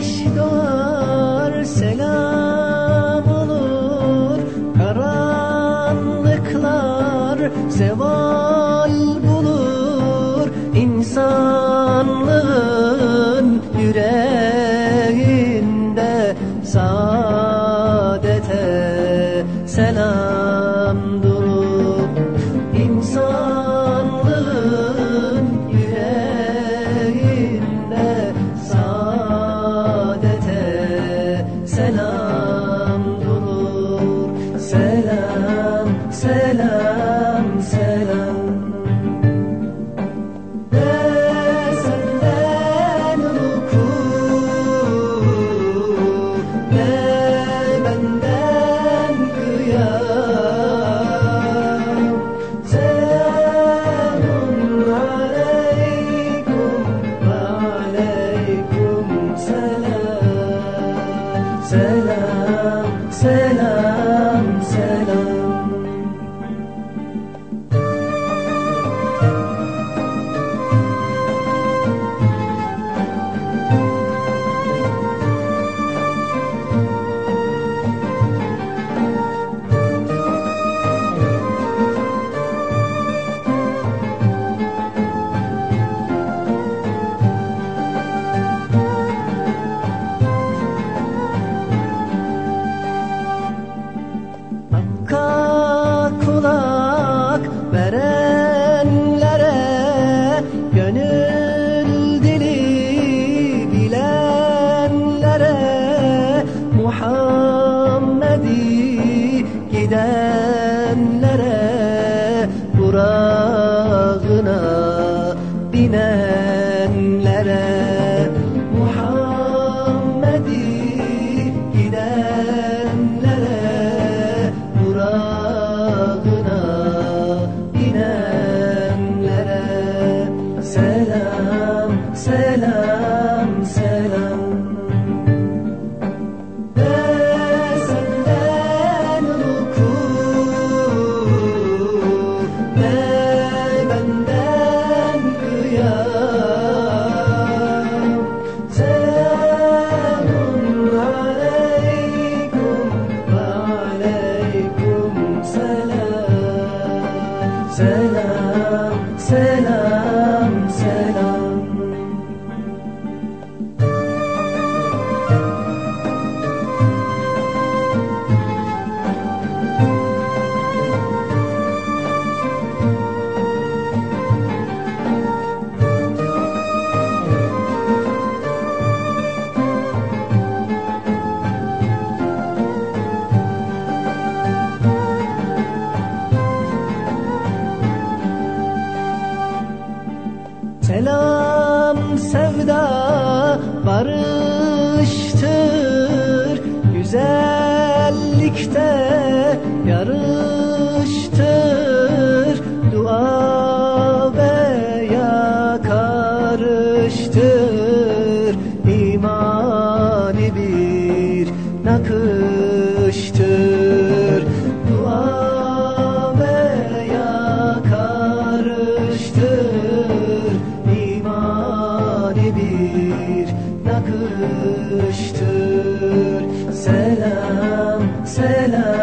güneş doğar selam olur karanlıklar zeval bulur insanlığın yüreğinde saadete selamdır. Jesus. gidenlere Kurağına binenlere. Muhammed'i gidenlere Kurağına binenlere. Selam, selam. selam, selam. Selam sevda barıştır. Güzellikte yarıştır. سلام.